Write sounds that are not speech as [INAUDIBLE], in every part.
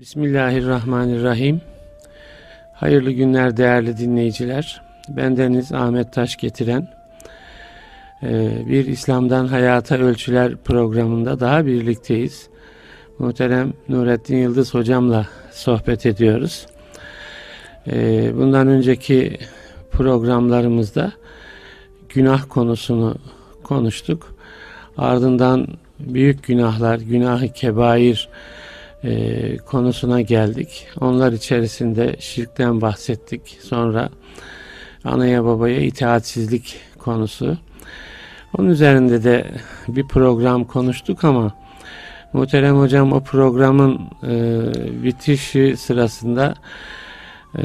Bismillahirrahmanirrahim. Hayırlı günler değerli dinleyiciler. Bendeniz Ahmet Taş getiren e, bir İslam'dan Hayata Ölçüler programında daha birlikteyiz. Muhterem Nurettin Yıldız hocamla sohbet ediyoruz. E, bundan önceki programlarımızda günah konusunu konuştuk. Ardından büyük günahlar, günah-ı kebair, e, konusuna geldik. Onlar içerisinde şirkten bahsettik. Sonra anaya babaya itaatsizlik konusu. Onun üzerinde de bir program konuştuk ama muhterem hocam o programın e, bitişi sırasında e,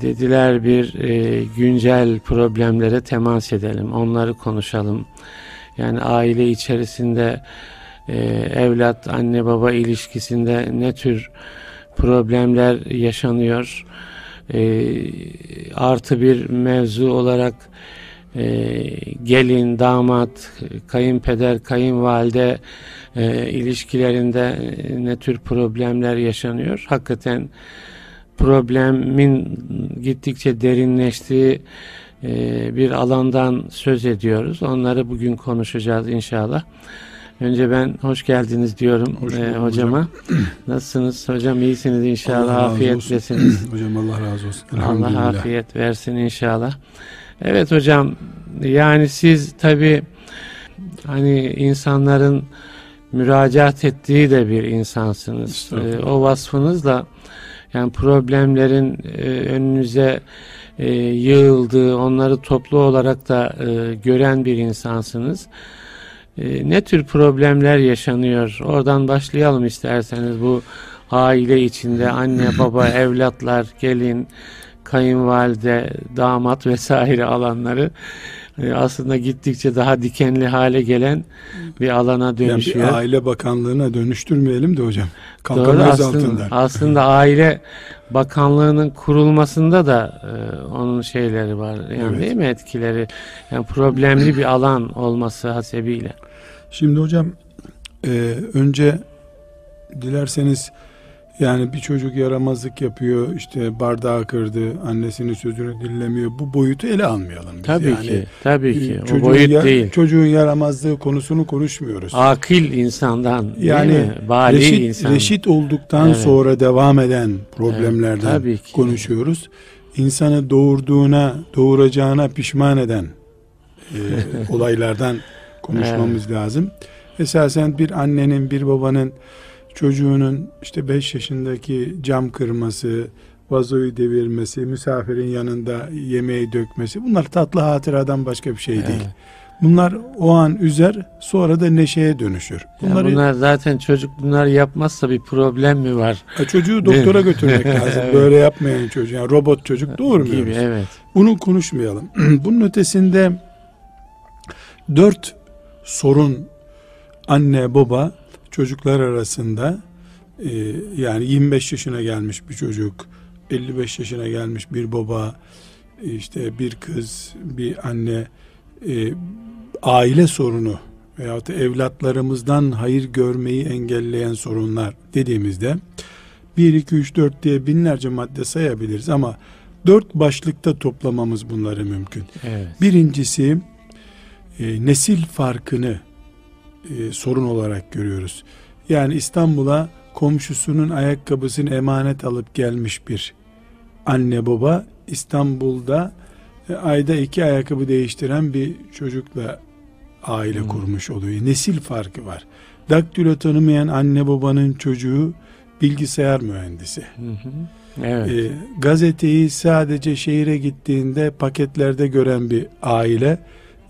dediler bir e, güncel problemlere temas edelim. Onları konuşalım. Yani aile içerisinde e, evlat anne baba ilişkisinde ne tür problemler yaşanıyor e, artı bir mevzu olarak e, gelin damat kayınpeder kayınvalide e, ilişkilerinde ne tür problemler yaşanıyor hakikaten problemin gittikçe derinleştiği e, bir alandan söz ediyoruz. Onları bugün konuşacağız inşallah. Önce ben hoş geldiniz diyorum hoş e, hocama. Hocam. [CLEARS THROAT] Nasılsınız hocam? İyisiniz inşallah. Allah Afiyetlesiniz. [CLEARS THROAT] hocam Allah razı olsun. Allah afiyet versin inşallah. Evet hocam yani siz tabi hani insanların müracaat ettiği de bir insansınız. E, o vasfınızla yani problemlerin e, önünüze e, yığıldığı, onları toplu olarak da e, gören bir insansınız. Ee, ne tür problemler yaşanıyor? Oradan başlayalım isterseniz bu aile içinde anne [LAUGHS] baba evlatlar gelin kayınvalide damat vesaire alanları e, aslında gittikçe daha dikenli hale gelen bir alana dönüşüyor. Yani bir aile bakanlığına dönüştürmeyelim de hocam. Doğru, aslında, altında. aslında aile bakanlığının kurulmasında da e, onun şeyleri var. Yani evet. değil mi etkileri? Yani problemli bir alan olması hasebiyle. Şimdi hocam e, önce dilerseniz yani bir çocuk yaramazlık yapıyor işte bardağı kırdı annesinin sözünü dinlemiyor bu boyutu ele almayalım biz. Tabii yani, ki tabii ki o boyut ya, değil. Çocuğun yaramazlığı konusunu konuşmuyoruz. Akil insandan yani Bali reşit, insan. reşit olduktan evet. sonra devam eden problemlerden evet, konuşuyoruz. İnsanı doğurduğuna doğuracağına pişman eden e, [LAUGHS] olaylardan konuşmamız evet. lazım. Esasen bir annenin bir babanın çocuğunun işte 5 yaşındaki cam kırması, vazoyu devirmesi, misafirin yanında yemeği dökmesi bunlar tatlı hatıradan başka bir şey değil. Evet. Bunlar o an üzer sonra da neşeye dönüşür. Bunları, bunlar zaten çocuk bunlar yapmazsa bir problem mi var? E çocuğu doktora götürmek [LAUGHS] lazım. evet. Böyle yapmayan çocuğu. Yani robot çocuk doğurmuyoruz. Gibi, evet. Bunu konuşmayalım. [CLEARS THROAT] Bunun ötesinde dört sorun anne baba çocuklar arasında e, yani 25 yaşına gelmiş bir çocuk 55 yaşına gelmiş bir baba işte bir kız bir anne e, aile sorunu veyahut da evlatlarımızdan hayır görmeyi engelleyen sorunlar dediğimizde 1, 2, 3, 4 diye binlerce madde sayabiliriz ama dört başlıkta toplamamız bunları mümkün. Evet. Birincisi e, nesil farkını e, sorun olarak görüyoruz. Yani İstanbul'a komşusunun ayakkabısını emanet alıp gelmiş bir anne baba İstanbul'da e, ayda iki ayakkabı değiştiren bir çocukla aile hmm. kurmuş oluyor. Nesil farkı var. Daktilo tanımayan anne babanın çocuğu bilgisayar mühendisi. Hı Evet. E, gazeteyi sadece şehire gittiğinde paketlerde gören bir aile e,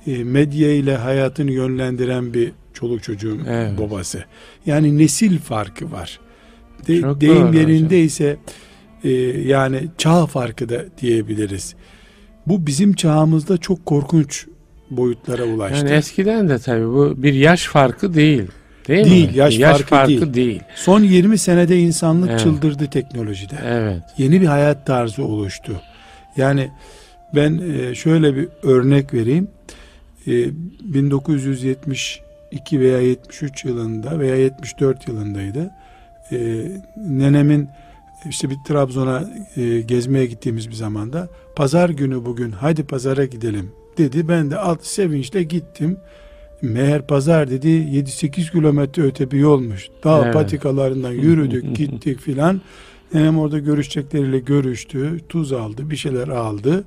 medya ile hayatını yönlendiren bir çoluk çocuğun evet. babası. Yani nesil farkı var. De, Çok deyim yerinde ise e, yani çağ farkı da diyebiliriz. Bu bizim çağımızda çok korkunç boyutlara ulaştı. Yani eskiden de tabii bu bir yaş farkı değil. Değil, değil mi? Yaş, yaş farkı, farkı değil. değil. Son 20 senede insanlık evet. çıldırdı teknolojide. Evet. Yeni bir hayat tarzı oluştu. Yani ben e, şöyle bir örnek vereyim. 1972 e, veya 73 yılında veya 74 yılındaydı. e, nenemin işte bir Trabzon'a e, gezmeye gittiğimiz bir zamanda pazar günü bugün haydi pazara gidelim dedi. Ben de alt sevinçle gittim. Meğer pazar dedi 7-8 kilometre öte bir yolmuş. Dağ evet. patikalarından yürüdük [LAUGHS] gittik filan. Nenem orada görüşecekleriyle görüştü. Tuz aldı bir şeyler aldı.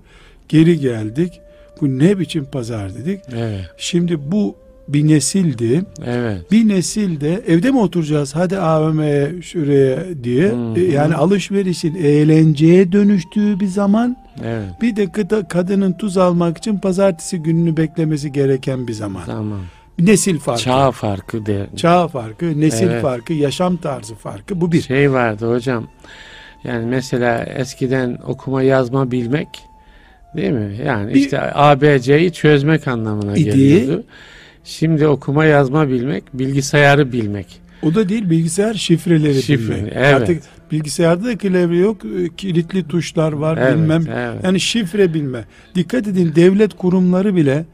Geri geldik. Bu ne biçim pazar dedik. Evet. Şimdi bu bir nesildi. Evet. Bir nesilde evde mi oturacağız? Hadi AVM'ye şuraya diye. Hı-hı. E, yani alışverişin eğlenceye dönüştüğü bir zaman. Evet. Bir de kadının tuz almak için pazartesi gününü beklemesi gereken bir zaman. Tamam. Nesil farkı. Çağ farkı de. Çağ farkı, nesil evet. farkı, yaşam tarzı farkı. Bu bir. Şey vardı hocam. Yani mesela eskiden okuma yazma bilmek değil mi? Yani bir, işte ABC'yi çözmek anlamına idi. geliyordu. Şimdi okuma yazma bilmek, bilgisayarı bilmek. O da değil bilgisayar şifreleri Şifre, bilmek. Evet. Artık bilgisayarda da klavye yok, e, kilitli tuşlar var evet, bilmem. Evet. Yani şifre bilme. Dikkat edin devlet kurumları bile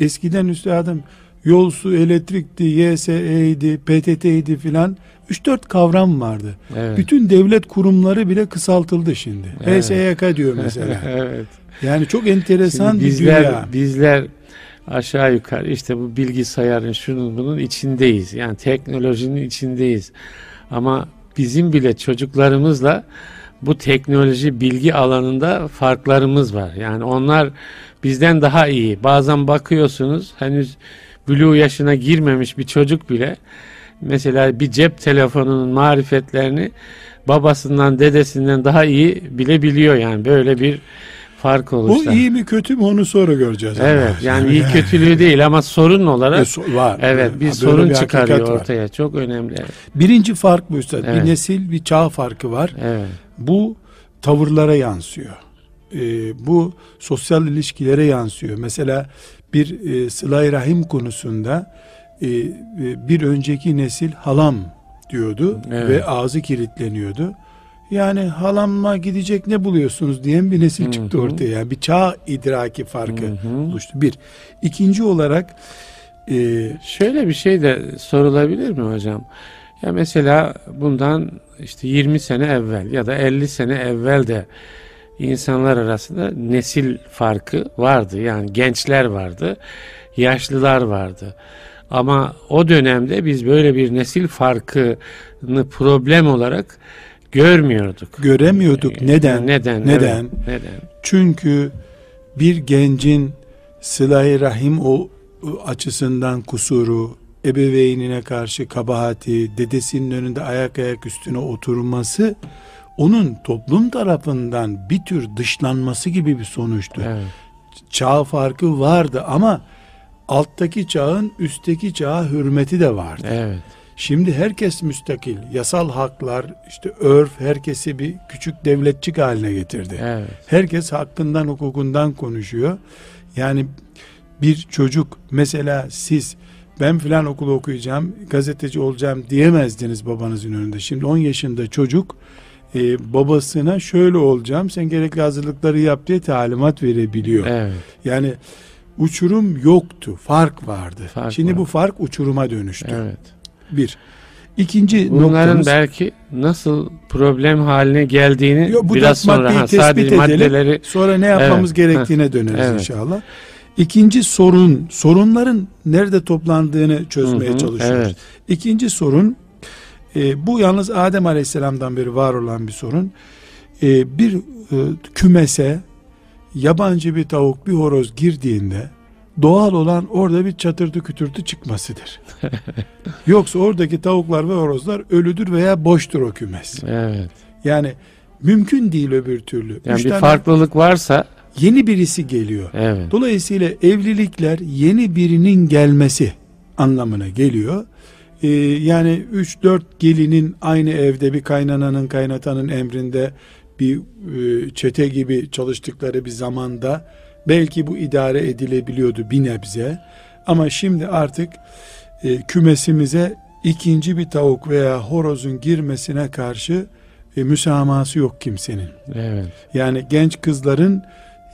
eskiden üstadım yol su elektrikti, YSE'ydi, PTT'ydi filan 3-4 kavram vardı. Evet. Bütün devlet kurumları bile kısaltıldı şimdi. Evet. HSYK diyor mesela. [LAUGHS] evet. Yani çok enteresan şimdi bizler, bir dünya. Bizler aşağı yukarı işte bu bilgisayarın şunun bunun içindeyiz. Yani teknolojinin içindeyiz. Ama bizim bile çocuklarımızla bu teknoloji bilgi alanında farklarımız var. Yani onlar bizden daha iyi. Bazen bakıyorsunuz henüz blue yaşına girmemiş bir çocuk bile mesela bir cep telefonunun marifetlerini babasından dedesinden daha iyi bilebiliyor yani böyle bir fark olursa. Bu iyi mi kötü mü onu sonra göreceğiz. Evet ama. yani iyi kötülüğü değil ama sorun olarak e, so var. Evet bir ha, sorun bir çıkarıyor ortaya. Var. Çok önemli. Birinci fark bu üstad. Evet. Bir nesil bir çağ farkı var. Evet. Bu tavırlara yansıyor. Ee, bu sosyal ilişkilere yansıyor. Mesela bir e, sıla rahim konusunda e, e, bir önceki nesil halam diyordu evet. ve ağzı kilitleniyordu. Yani halamla gidecek ne buluyorsunuz diyen bir nesil Hı-hı. çıktı ortaya. Yani bir çağ idraki farkı Hı-hı. oluştu. Bir. İkinci olarak e, şöyle bir şey de sorulabilir mi hocam? Ya mesela bundan işte 20 sene evvel ya da 50 sene evvel de insanlar arasında nesil farkı vardı. Yani gençler vardı, yaşlılar vardı. Ama o dönemde biz böyle bir nesil farkını problem olarak görmüyorduk. Göremiyorduk. Neden? Neden? Neden? Evet, neden? Çünkü bir gencin sıla rahim o açısından kusuru, ebeveynine karşı kabahati, dedesinin önünde ayak ayak üstüne oturması onun toplum tarafından bir tür dışlanması gibi bir sonuçtu. Evet. Çağ farkı vardı ama alttaki çağın üstteki çağa hürmeti de vardı. Evet. Şimdi herkes müstakil. Yasal haklar, işte örf herkesi bir küçük devletçik haline getirdi. Evet. Herkes hakkından, hukukundan konuşuyor. Yani bir çocuk mesela siz ben filan okulu okuyacağım, gazeteci olacağım diyemezdiniz babanızın önünde. Şimdi 10 yaşında çocuk e, babasına şöyle olacağım, sen gerekli hazırlıkları yap diye talimat verebiliyor. Evet. Yani uçurum yoktu, fark vardı. Fark Şimdi var. bu fark uçuruma dönüştü. Evet. Bir. İkinci Bunların noktamız, belki nasıl problem haline geldiğini yo, bu biraz sonra ha, sadece edelim, maddeleri sonra ne yapmamız evet, gerektiğine döneriz evet. inşallah. İkinci sorun sorunların nerede toplandığını çözmeye hı hı, çalışıyoruz. Evet. İkinci sorun e, bu yalnız Adem Aleyhisselam'dan beri var olan bir sorun. E, bir e, kümese yabancı bir tavuk bir horoz girdiğinde doğal olan orada bir çatırtı kütürtü çıkmasıdır. [LAUGHS] Yoksa oradaki tavuklar ve horozlar ölüdür veya boştur o kümes. Evet. Yani mümkün değil öbür türlü. Yani Üç bir farklılık varsa yeni birisi geliyor. Evet. Dolayısıyla evlilikler yeni birinin gelmesi anlamına geliyor. Ee, yani 3-4 gelinin aynı evde bir kaynananın kaynatanın emrinde bir e, çete gibi çalıştıkları bir zamanda Belki bu idare edilebiliyordu bir nebze. Ama şimdi artık e, kümesimize ikinci bir tavuk veya horozun girmesine karşı e, müsamahası yok kimsenin. Evet. Yani genç kızların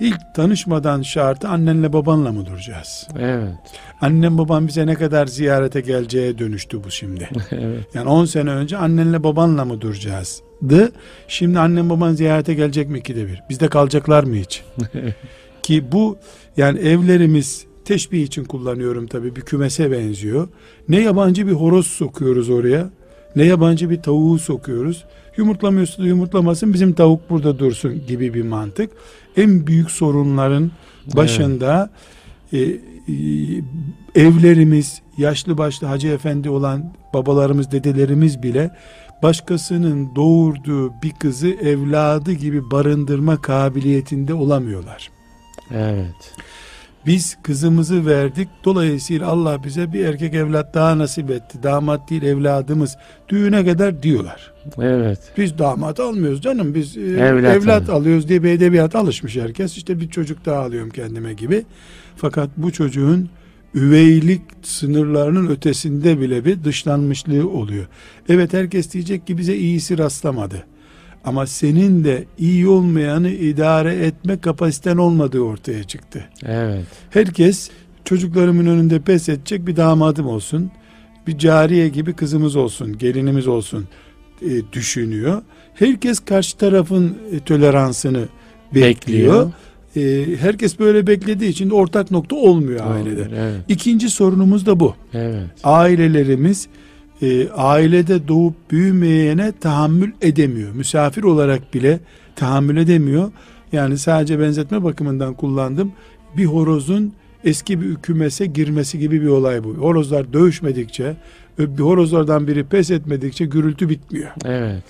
ilk tanışmadan şartı annenle babanla mı duracağız? Evet. Annem babam bize ne kadar ziyarete geleceğe dönüştü bu şimdi. [LAUGHS] evet. Yani 10 sene önce annenle babanla mı duracağız? dı. Şimdi annem baban ziyarete gelecek mi ikide bir? Bizde kalacaklar mı hiç? [LAUGHS] Ki bu yani evlerimiz teşbih için kullanıyorum tabii bir kümese benziyor. Ne yabancı bir horoz sokuyoruz oraya ne yabancı bir tavuğu sokuyoruz. Yumurtlamıyorsa da yumurtlamasın bizim tavuk burada dursun gibi bir mantık. En büyük sorunların başında evet. e, e, evlerimiz yaşlı başlı hacı efendi olan babalarımız dedelerimiz bile başkasının doğurduğu bir kızı evladı gibi barındırma kabiliyetinde olamıyorlar. Evet. Biz kızımızı verdik. Dolayısıyla Allah bize bir erkek evlat daha nasip etti. Damat değil evladımız. Düğüne kadar diyorlar. Evet. Biz damat almıyoruz canım. Biz e, evlat, evlat alıyoruz diye bir edebiyat alışmış herkes. İşte bir çocuk daha alıyorum kendime gibi. Fakat bu çocuğun üveylik sınırlarının ötesinde bile bir dışlanmışlığı oluyor. Evet herkes diyecek ki bize iyisi rastlamadı. Ama senin de iyi olmayanı idare etme kapasiten olmadığı ortaya çıktı. Evet. Herkes çocuklarımın önünde pes edecek bir damadım olsun. Bir cariye gibi kızımız olsun, gelinimiz olsun e, düşünüyor. Herkes karşı tarafın e, toleransını bekliyor. bekliyor. E, herkes böyle beklediği için ortak nokta olmuyor Doğru, ailede. Evet. İkinci sorunumuz da bu. Evet. Ailelerimiz e, ailede doğup büyümeyene tahammül edemiyor. Misafir olarak bile tahammül edemiyor. Yani sadece benzetme bakımından kullandım. Bir horozun eski bir kümese girmesi gibi bir olay bu. Horozlar dövüşmedikçe, bir horozlardan biri pes etmedikçe gürültü bitmiyor. Evet.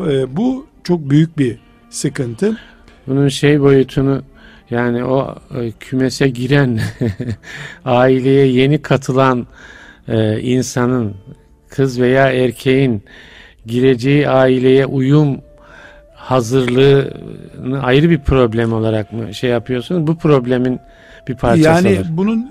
E, bu çok büyük bir sıkıntı. Bunun şey boyutunu yani o e, kümese giren [LAUGHS] aileye yeni katılan e, insanın kız veya erkeğin gireceği aileye uyum hazırlığını ayrı bir problem olarak mı şey yapıyorsunuz? Bu problemin bir parçası Yani bunun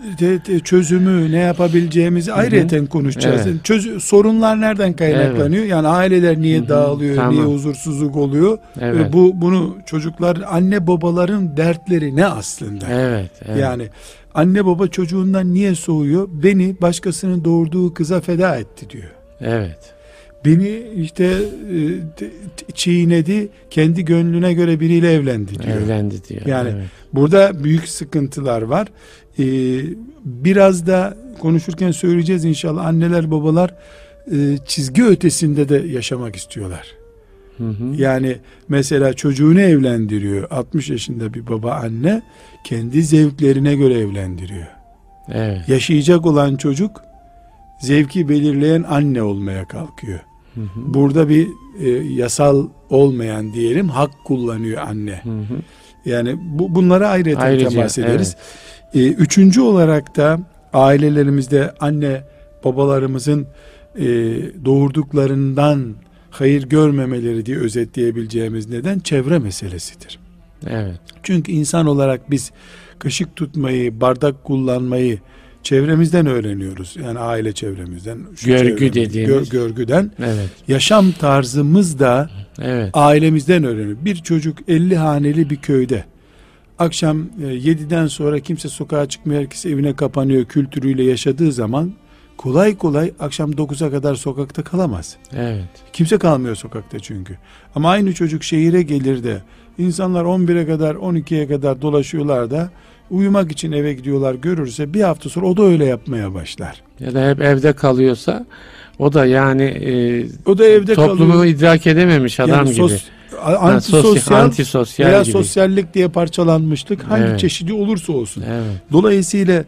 çözümü ne yapabileceğimizi ayrıyeten konuşacağız. Evet. Çöz, sorunlar nereden kaynaklanıyor? Evet. Yani aileler niye Hı-hı. dağılıyor, tamam. niye huzursuzluk oluyor? Evet. Bu bunu çocuklar anne babaların dertleri ne aslında? Evet, evet. Yani Anne baba çocuğundan niye soğuyor? Beni başkasının doğurduğu kıza feda etti diyor. Evet. Beni işte e, çiğnedi, kendi gönlüne göre biriyle evlendi diyor. Evlendi diyor. Yani evet. burada büyük sıkıntılar var. Ee, biraz da konuşurken söyleyeceğiz inşallah anneler babalar e, çizgi ötesinde de yaşamak istiyorlar. Hı hı. Yani mesela çocuğunu evlendiriyor. 60 yaşında bir baba anne kendi zevklerine göre evlendiriyor. Evet. Yaşayacak olan çocuk zevki belirleyen anne olmaya kalkıyor. Hı hı. Burada bir e, yasal olmayan diyelim hak kullanıyor anne. Hı hı. Yani bu bunlara ayrıca, ayrıca temas ederiz. Evet. E, üçüncü olarak da ailelerimizde anne babalarımızın e, doğurduklarından hayır görmemeleri diye özetleyebileceğimiz neden çevre meselesidir. Evet. Çünkü insan olarak biz kaşık tutmayı, bardak kullanmayı çevremizden öğreniyoruz. Yani aile çevremizden. Görgü dediğimiz. Gör, görgüden. Evet. Yaşam tarzımız da evet. ailemizden öğreniyor. Bir çocuk 50 haneli bir köyde akşam 7'den e, sonra kimse sokağa çıkmıyor, herkes evine kapanıyor kültürüyle yaşadığı zaman kolay kolay akşam 9'a kadar sokakta kalamaz. Evet. Kimse kalmıyor sokakta çünkü. Ama aynı çocuk şehire gelir de insanlar 11'e kadar 12'ye kadar dolaşıyorlar da uyumak için eve gidiyorlar görürse bir hafta sonra o da öyle yapmaya başlar. Ya da hep evde kalıyorsa o da yani e, o da evde toplumu kalıyor. idrak edememiş adam yani sos, gibi. Antisosyal, antisosyal veya gibi. sosyallik diye parçalanmışlık hangi evet. çeşidi olursa olsun. Evet. Dolayısıyla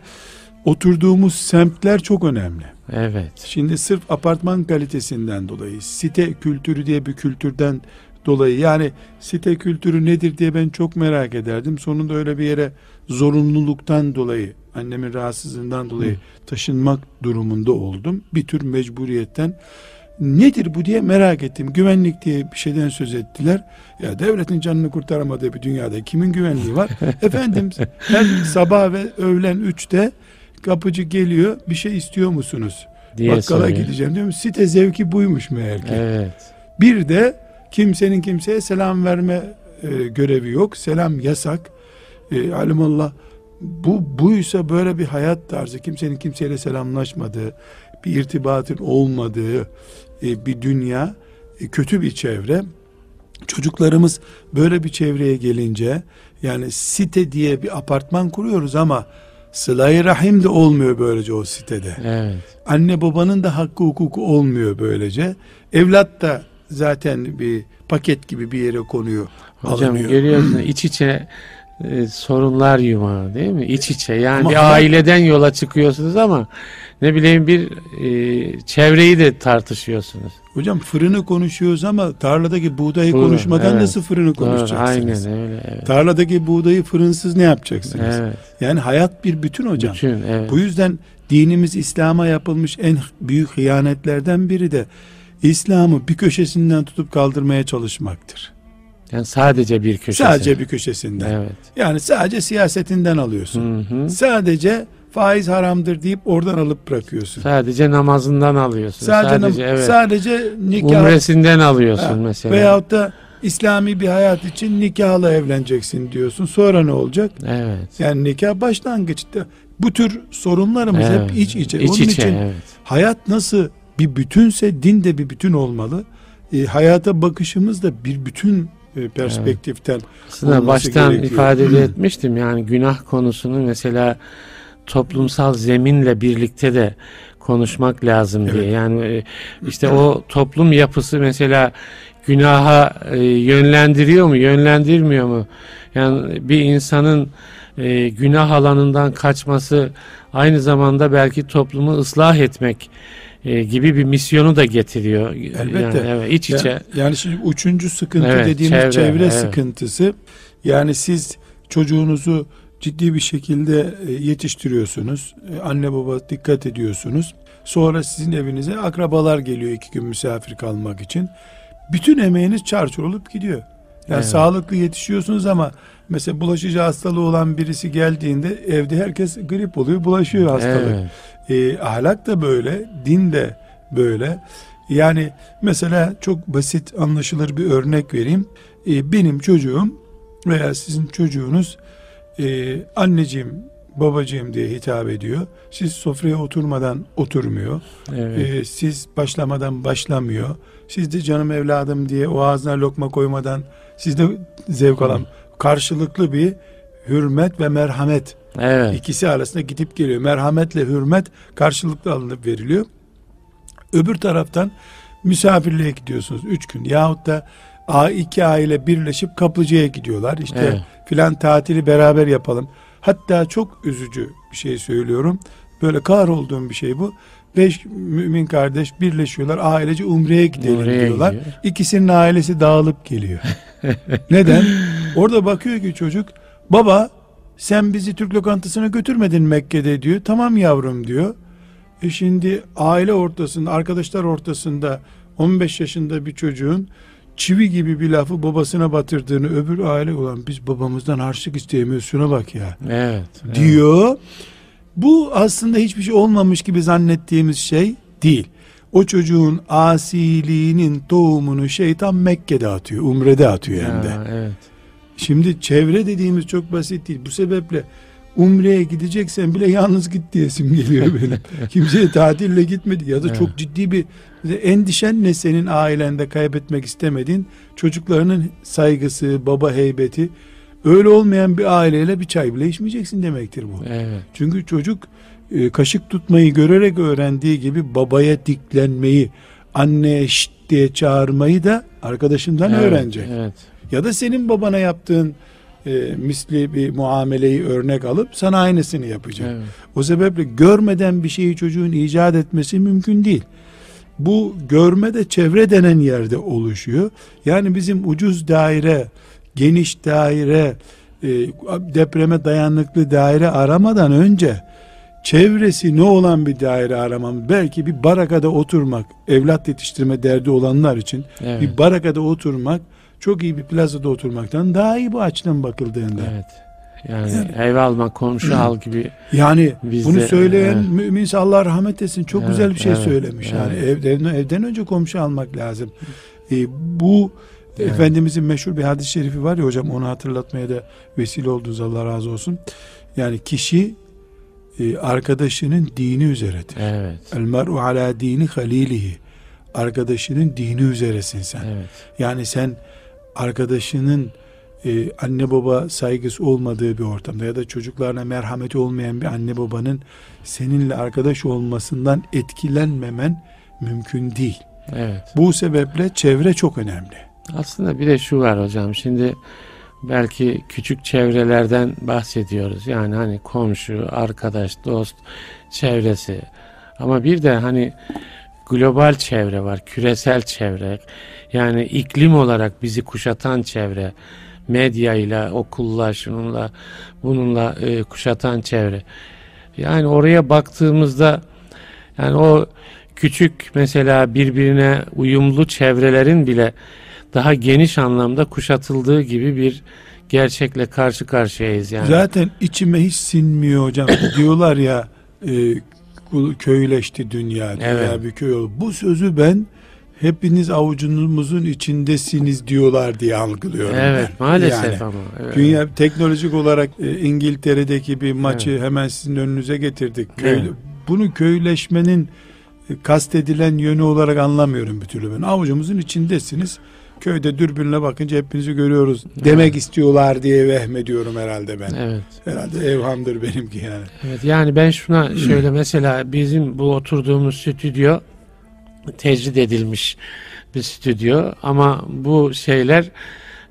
oturduğumuz semtler çok önemli. Evet. Şimdi sırf apartman kalitesinden dolayı, site kültürü diye bir kültürden dolayı yani site kültürü nedir diye ben çok merak ederdim. Sonunda öyle bir yere zorunluluktan dolayı, annemin rahatsızlığından dolayı taşınmak durumunda oldum. Bir tür mecburiyetten nedir bu diye merak ettim. Güvenlik diye bir şeyden söz ettiler. Ya devletin canını kurtaramadığı bir dünyada kimin güvenliği var? [LAUGHS] Efendim her sabah ve öğlen üçte kapıcı geliyor bir şey istiyor musunuz? Diye Bakkala soruyor. gideceğim diyorum. Site zevki buymuş meğer ki. Evet. Bir de kimsenin kimseye selam verme e, görevi yok. Selam yasak. E, alimallah bu buysa böyle bir hayat tarzı kimsenin kimseyle selamlaşmadığı bir irtibatın olmadığı e, bir dünya e, kötü bir çevre çocuklarımız böyle bir çevreye gelince yani site diye bir apartman kuruyoruz ama sıla rahim de olmuyor böylece o sitede. Evet. Anne babanın da hakkı hukuku olmuyor böylece. Evlat da zaten bir paket gibi bir yere konuyor. Hocam alınıyor. görüyorsun iç içe e, sorunlar yumağı değil mi? İç içe yani ama bir aileden yola çıkıyorsunuz ama ne bileyim bir e, çevreyi de tartışıyorsunuz. Hocam fırını konuşuyoruz ama tarladaki buğdayı Fırın, konuşmadan evet. nasıl fırını konuşacaksınız? Doğru, aynen öyle. Evet. Tarladaki buğdayı fırınsız ne yapacaksınız? Evet. Yani hayat bir bütün hocam. Bütün, evet. Bu yüzden dinimiz İslam'a yapılmış en büyük hıyanetlerden biri de İslam'ı bir köşesinden tutup kaldırmaya çalışmaktır. Yani sadece bir köşesinden. Sadece bir köşesinden. Evet. Yani sadece siyasetinden alıyorsun. Hı hı. Sadece faiz haramdır deyip oradan alıp bırakıyorsun. Sadece namazından alıyorsun. Sadece sadece, evet. sadece nikah umresinden alıyorsun ha, mesela. Veyahut da İslami bir hayat için nikahla evleneceksin diyorsun. Sonra ne olacak? Evet. Yani nikah başlangıçta. Bu tür sorunlarımız evet. hep iç içe. İç Onun içe, için evet. hayat nasıl bir bütünse din de bir bütün olmalı. E, hayata bakışımız da bir bütün e, perspektiften evet. Aslında baştan gerekiyor. ifade etmiştim yani günah konusunu mesela toplumsal zeminle birlikte de konuşmak lazım evet. diye. Yani e, işte o toplum yapısı mesela günaha e, yönlendiriyor mu, yönlendirmiyor mu? Yani bir insanın e, günah alanından kaçması aynı zamanda belki toplumu ıslah etmek gibi bir misyonu da getiriyor. Elbette. Yani, evet, iç içe. Yani, yani şimdi üçüncü sıkıntı evet, dediğimiz çevre, çevre evet. sıkıntısı. Yani siz çocuğunuzu ciddi bir şekilde e, yetiştiriyorsunuz. E, anne baba dikkat ediyorsunuz. Sonra sizin evinize akrabalar geliyor iki gün misafir kalmak için. Bütün emeğiniz çarçur olup gidiyor. Yani evet. sağlıklı yetişiyorsunuz ama mesela bulaşıcı hastalığı olan birisi geldiğinde evde herkes grip oluyor, bulaşıyor hastalık. Evet. E, ahlak da böyle, din de böyle. Yani mesela çok basit anlaşılır bir örnek vereyim. E, benim çocuğum veya sizin çocuğunuz e, anneciğim babacığım diye hitap ediyor. Siz sofraya oturmadan oturmuyor. Evet. E, siz başlamadan başlamıyor. Siz de canım evladım diye o ağzına lokma koymadan siz de zevk alan karşılıklı bir hürmet ve merhamet evet. ikisi arasında gidip geliyor. Merhametle hürmet karşılıklı alınıp veriliyor. Öbür taraftan misafirliğe gidiyorsunuz üç gün yahut da iki aile birleşip kaplıcaya gidiyorlar. İşte evet. filan tatili beraber yapalım. Hatta çok üzücü bir şey söylüyorum. Böyle olduğum bir şey bu. Beş mümin kardeş birleşiyorlar. Ailece umreye gidelim umreye diyorlar. Gidiyor. İkisinin ailesi dağılıp geliyor. [LAUGHS] Neden? Orada bakıyor ki çocuk baba sen bizi Türk lokantasına götürmedin Mekke'de diyor. Tamam yavrum diyor. E şimdi aile ortasında, arkadaşlar ortasında 15 yaşında bir çocuğun çivi gibi bir lafı babasına batırdığını öbür aile olan biz babamızdan harçlık isteyemiyoruz şuna bak ya. Evet. Diyor. Evet. Bu aslında hiçbir şey olmamış gibi zannettiğimiz şey değil. O çocuğun asiliğinin tohumunu şeytan Mekke'de atıyor, Umre'de atıyor hem de. evet. Şimdi çevre dediğimiz çok basit değil. Bu sebeple Umre'ye gideceksen bile yalnız git diyesim geliyor benim. [LAUGHS] Kimseye tatille gitmedi ya da evet. çok ciddi bir endişen ne senin ailende kaybetmek istemediğin çocuklarının saygısı, baba heybeti öyle olmayan bir aileyle bir çay bile içmeyeceksin demektir bu. Evet. Çünkü çocuk e, kaşık tutmayı görerek öğrendiği gibi babaya diklenmeyi, anneye şşt diye çağırmayı da arkadaşından evet, öğrenecek. Evet. Ya da senin babana yaptığın e, misli bir muameleyi örnek alıp sana aynısını yapacak. Evet. O sebeple görmeden bir şeyi çocuğun icat etmesi mümkün değil. Bu görme de çevre denen yerde oluşuyor. Yani bizim ucuz daire, geniş daire, e, depreme dayanıklı daire aramadan önce çevresi ne olan bir daire aramam belki bir barakada oturmak evlat yetiştirme derdi olanlar için evet. bir barakada oturmak çok iyi bir plazada oturmaktan daha iyi bu açıdan bakıldığında. Evet. Yani, yani ev alma, komşu al gibi. Yani bizde, bunu söyleyen evet. mümin Allah rahmet etsin çok evet, güzel bir şey evet, söylemiş. Evet. Yani evden evden önce komşu almak lazım. E, bu Evet. Efendimizin meşhur bir hadis-i şerifi var ya hocam onu hatırlatmaya da vesile oldunuz Allah razı olsun. Yani kişi e, arkadaşının dini üzeredir. Evet. El mer'u ala dini halilihi. Arkadaşının dini üzeresin sen. Evet. Yani sen arkadaşının e, anne baba saygısı olmadığı bir ortamda ya da çocuklarına merhameti olmayan bir anne babanın seninle arkadaş olmasından etkilenmemen mümkün değil. Evet. Bu sebeple çevre çok önemli. Aslında bir de şu var hocam. Şimdi belki küçük çevrelerden bahsediyoruz. Yani hani komşu, arkadaş, dost çevresi. Ama bir de hani global çevre var, küresel çevre. Yani iklim olarak bizi kuşatan çevre. Medyayla, okulla, şununla, bununla e, kuşatan çevre. Yani oraya baktığımızda yani o küçük mesela birbirine uyumlu çevrelerin bile daha geniş anlamda kuşatıldığı gibi bir gerçekle karşı karşıyayız yani. Zaten içime hiç sinmiyor hocam. [COUGHS] Diyorlar ya e, köyleşti dünya, dünya evet. bir köy oldu. Bu sözü ben hepiniz avucunuzun içindesiniz diyorlar diye algılıyorum. Evet ben. maalesef yani, ama. Evet. Dünya teknolojik olarak e, İngiltere'deki bir maçı evet. hemen sizin önünüze getirdik. Köy, evet. Bunu köyleşmenin e, kastedilen yönü olarak anlamıyorum bir türlü ben. Avucumuzun içindesiniz köyde dürbünle bakınca hepinizi görüyoruz demek evet. istiyorlar diye vehmediyorum herhalde ben. Evet. Herhalde evhamdır benimki yani. Evet yani ben şuna [CLEARS THROAT] şöyle mesela bizim bu oturduğumuz stüdyo tecrid edilmiş bir stüdyo ama bu şeyler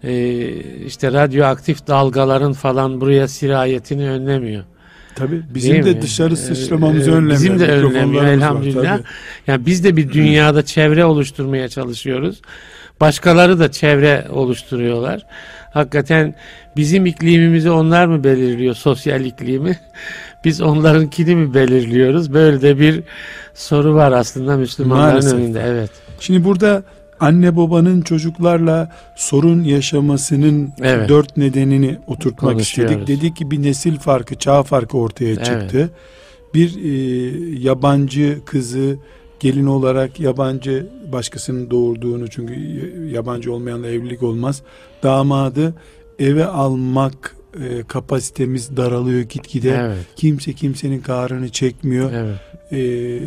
e, işte radyoaktif dalgaların falan buraya sirayetini önlemiyor. Tabii bizim Değil de mi? dışarı sıçramamızı ee, önlemiyor. Bizim de önlemiyor elhamdülillah. Var, yani biz de bir dünyada çevre oluşturmaya çalışıyoruz. Başkaları da çevre oluşturuyorlar. Hakikaten bizim iklimimizi onlar mı belirliyor, sosyal iklimi? [LAUGHS] Biz onlarınkini mi belirliyoruz? Böyle de bir soru var aslında Müslümanların Maalesef. önünde. Evet. Şimdi burada anne babanın çocuklarla sorun yaşamasının evet. dört nedenini oturtmak istedik. Dedik ki bir nesil farkı, çağ farkı ortaya çıktı. Evet. Bir e, yabancı kızı gelin olarak yabancı başkasının doğurduğunu çünkü yabancı olmayanla evlilik olmaz. Damadı eve almak e, kapasitemiz daralıyor gitgide. Evet. Kimse kimsenin kahrını çekmiyor. Evet. E,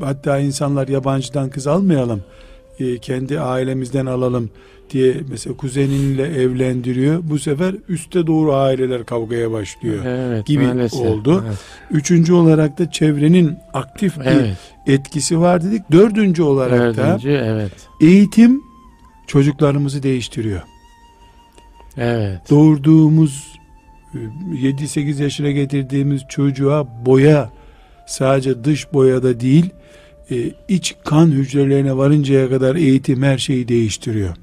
hatta insanlar yabancıdan kız almayalım. E, kendi ailemizden alalım diye mesela kuzeninle evlendiriyor. Bu sefer üste doğru aileler kavgaya başlıyor evet, gibi maalesef. oldu. Evet. Üçüncü olarak da çevrenin aktif bir evet. etkisi var dedik. Dördüncü olarak Dördüncü, da evet. eğitim çocuklarımızı değiştiriyor. Evet. Doğurduğumuz 7-8 yaşına getirdiğimiz çocuğa boya sadece dış boyada değil e, iç kan hücrelerine varıncaya kadar eğitim her şeyi değiştiriyor.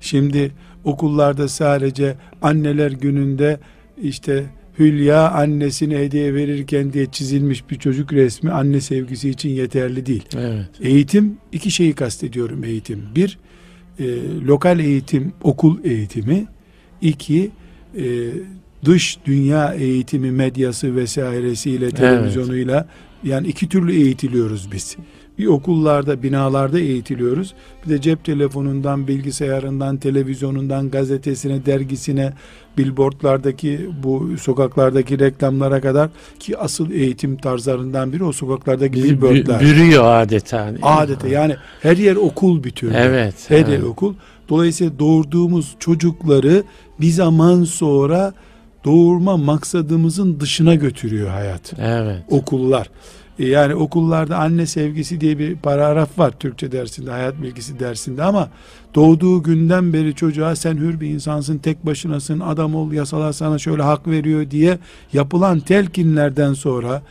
Şimdi okullarda sadece anneler gününde işte Hülya annesine hediye verirken diye çizilmiş bir çocuk resmi anne sevgisi için yeterli değil. Evet. Eğitim iki şeyi kastediyorum eğitim. Bir e, lokal eğitim okul eğitimi. iki e, dış dünya eğitimi medyası vesairesiyle televizyonuyla evet. yani iki türlü eğitiliyoruz biz bir okullarda, binalarda eğitiliyoruz. Bir de cep telefonundan, bilgisayarından, televizyonundan, gazetesine, dergisine, billboardlardaki bu sokaklardaki reklamlara kadar ki asıl eğitim tarzlarından biri o sokaklardaki billboardlar. Bürüyor adeta. Adeta yani her yer okul bir türlü. Evet. Her evet. yer okul. Dolayısıyla doğurduğumuz çocukları bir zaman sonra doğurma maksadımızın dışına götürüyor hayat. Evet. Okullar. E, yani okullarda anne sevgisi diye bir paragraf var Türkçe dersinde, hayat bilgisi dersinde ama doğduğu günden beri çocuğa sen hür bir insansın, tek başınasın, adam ol, yasalar sana şöyle hak veriyor diye yapılan telkinlerden sonra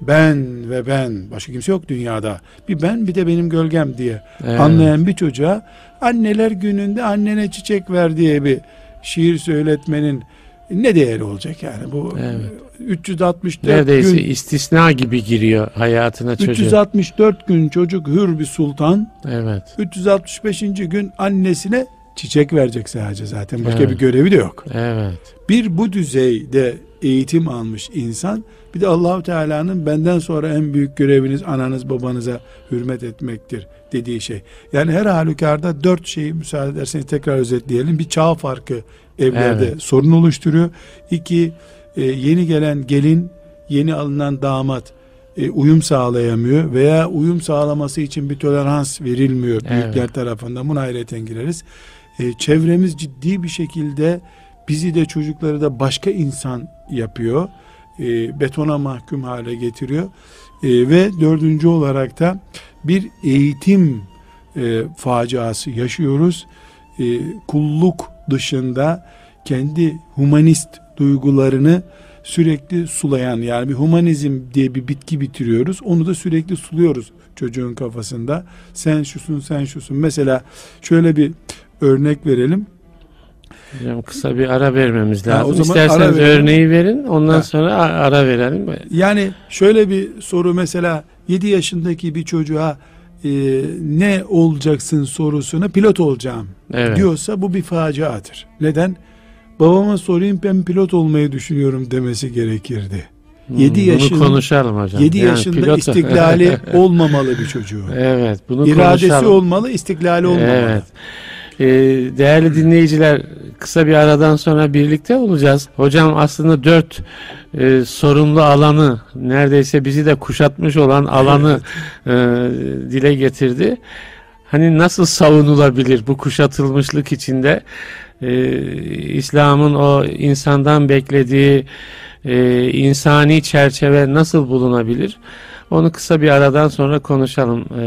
ben ve ben başka kimse yok dünyada. Bir ben bir de benim gölgem diye evet. anlayan bir çocuğa anneler gününde annene çiçek ver diye bir şiir söyletmenin ne değeri olacak yani bu evet. 364 Neredeyse gün istisna gibi giriyor hayatına çocuğu. 364 gün çocuk hür bir sultan. Evet. 365. gün annesine çiçek verecek sadece zaten. Başka evet. bir görevi de yok. Evet. Bir bu düzeyde eğitim almış insan. Bir de Allahu Teala'nın benden sonra en büyük göreviniz ananız babanıza hürmet etmektir dediği şey. Yani her halükarda dört şeyi müsaade ederseniz tekrar özetleyelim. Bir çağ farkı evlerde evet. sorun oluşturuyor. İki e, yeni gelen gelin yeni alınan damat e, uyum sağlayamıyor veya uyum sağlaması için bir tolerans verilmiyor büyükler evet. tarafından. Buna hayreten gireriz. E, çevremiz ciddi bir şekilde bizi de çocukları da başka insan yapıyor. E, betona mahkum hale getiriyor. E, ve dördüncü olarak da bir eğitim e, faciası yaşıyoruz. E, kulluk dışında kendi humanist duygularını sürekli sulayan yani bir humanizm diye bir bitki bitiriyoruz. Onu da sürekli suluyoruz çocuğun kafasında. Sen şusun sen şusun. Mesela şöyle bir örnek verelim. Hocam kısa bir ara vermemiz lazım. Ha, o zaman İsterseniz örneği verin ondan ha. sonra ara verelim. Yani şöyle bir soru mesela 7 yaşındaki bir çocuğa e, ne olacaksın sorusuna pilot olacağım evet. diyorsa bu bir faciadır. Neden? babama sorayım ben pilot olmayı düşünüyorum demesi gerekirdi. Hmm, 7 yaşında bunu konuşalım hocam. 7 yani yaşında pilot... istiklali [LAUGHS] olmamalı bir çocuğu. Evet, bunu İradesi konuşalım. olmalı, istiklali olmamalı. Evet. Ee, değerli dinleyiciler, kısa bir aradan sonra birlikte olacağız. Hocam aslında dört e, sorumlu alanı, neredeyse bizi de kuşatmış olan alanı evet. e, dile getirdi. Hani nasıl savunulabilir bu kuşatılmışlık içinde? e, İslam'ın o insandan beklediği e, insani çerçeve nasıl bulunabilir? Onu kısa bir aradan sonra konuşalım. E,